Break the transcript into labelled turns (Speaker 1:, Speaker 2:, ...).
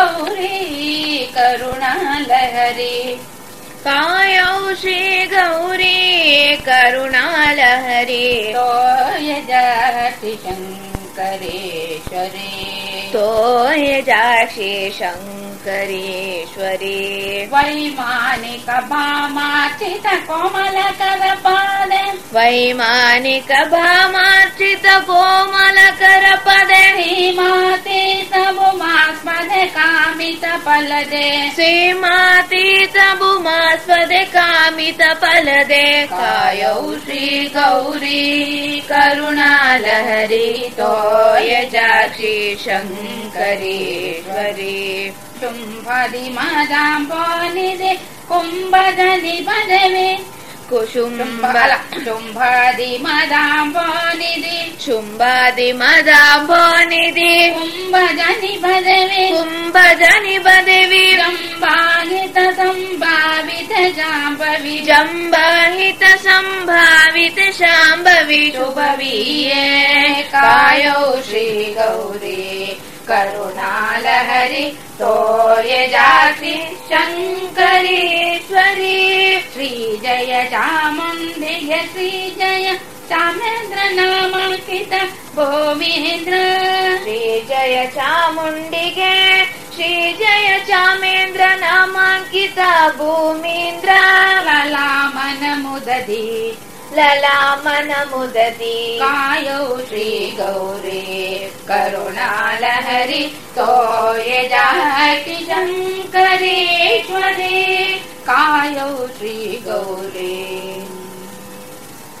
Speaker 1: गौरी करुणालहरी।
Speaker 2: कायौ श्री गौरी करुणालहरी?
Speaker 1: तोय जाति शङ्करेश्वरी।
Speaker 2: तोय जाक्षि शङ्करेश्वरी।
Speaker 1: वैमानिक भामाचित कोमलकरपादे
Speaker 2: वैमानिक भामार्चित कोमलकरपदे
Speaker 1: फलदे।
Speaker 2: श्रीमातीत भूमास्पदे कामित फलदे।
Speaker 1: कायौ श्रीगौरी करुणालहरी
Speaker 2: तोय जाक्षि शङ्करेश्वरी।
Speaker 1: शुम्भदि मदाम्बोनिधे कुम्भजनि पदवे शुम्भदि
Speaker 2: शुम्बादि मदाम्बोनिधि
Speaker 1: कुम्भजनि पदवे
Speaker 2: कुम्भजनि बदेवी
Speaker 1: जम्बाहित सम्भावित जाम्बवि
Speaker 2: जम्बाहित सम्भावित शाम्भवि
Speaker 1: शुभवीये कायौ श्रीगौरी। करुणालहरि तोय जाति शङ्करेश्वरी श्रीजय चामुण्डिय श्रीजय चामेन्द्र नामाङ्कित भूमीन्द्र।
Speaker 2: श्रीजय चामुण्डिगे श्रीजय चामेन्द्र नामाङ्कित भूमीन्द्र
Speaker 1: ललामन मुदधि
Speaker 2: ललामन मुदति
Speaker 1: कायौ श्रीगौरी करुणालहरि तोय जाति शङ्करेश्वरी कायौ श्रीगौरे